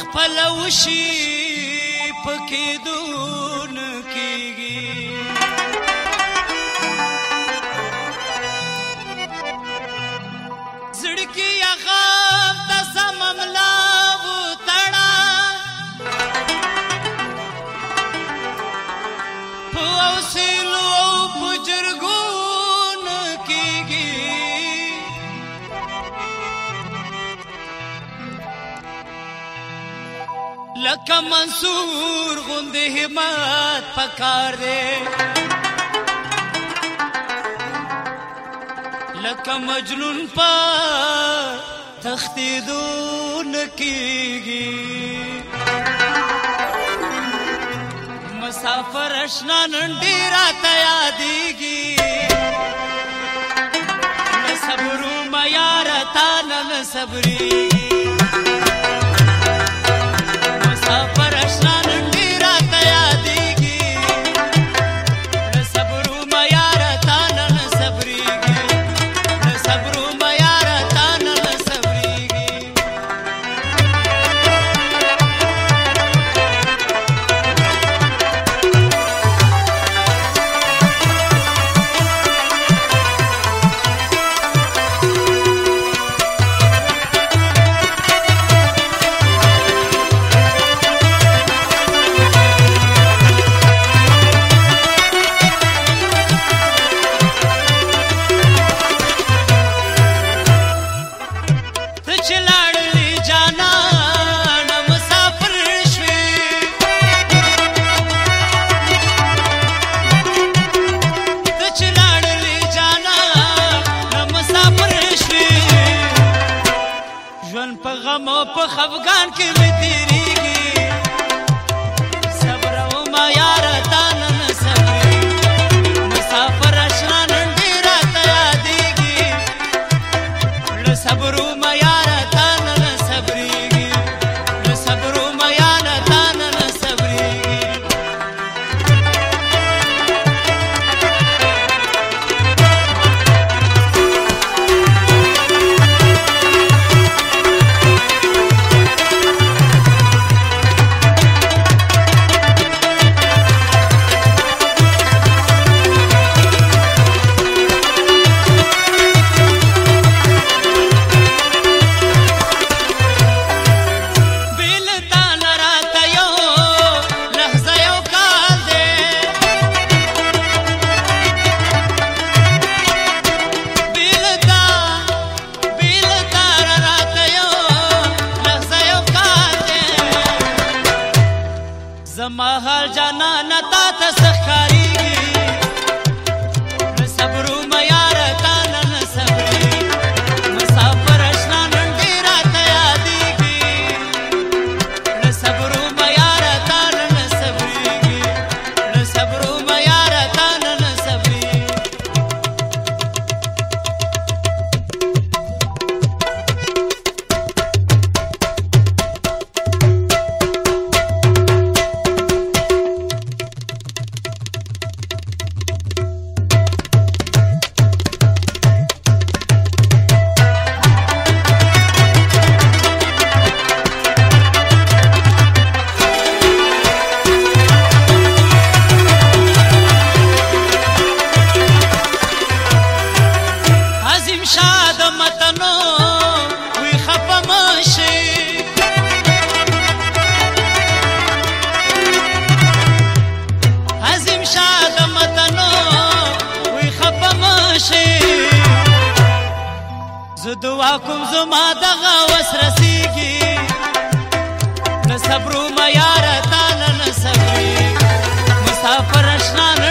خپل وشي پکې دون کېږي لکه منصور غوندې همت پکار دی لکه مجنون په تختې دون کېږي مسافر اشنا نن ډیر یادېږي صبرو ما یار تا نن صبرېږي په غم او په خفقان کې مې تیری زما حال جانا نتا تسخاري زه دعا کوم زما دغه وس رسیږي نه صبرو ما یار تا نه صبري مسافر شنه